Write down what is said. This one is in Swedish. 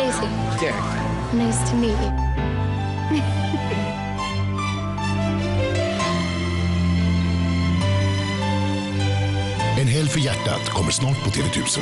Daisy. Derek. Nice to meet you. En helg för hjärtat kommer snart på TV1000.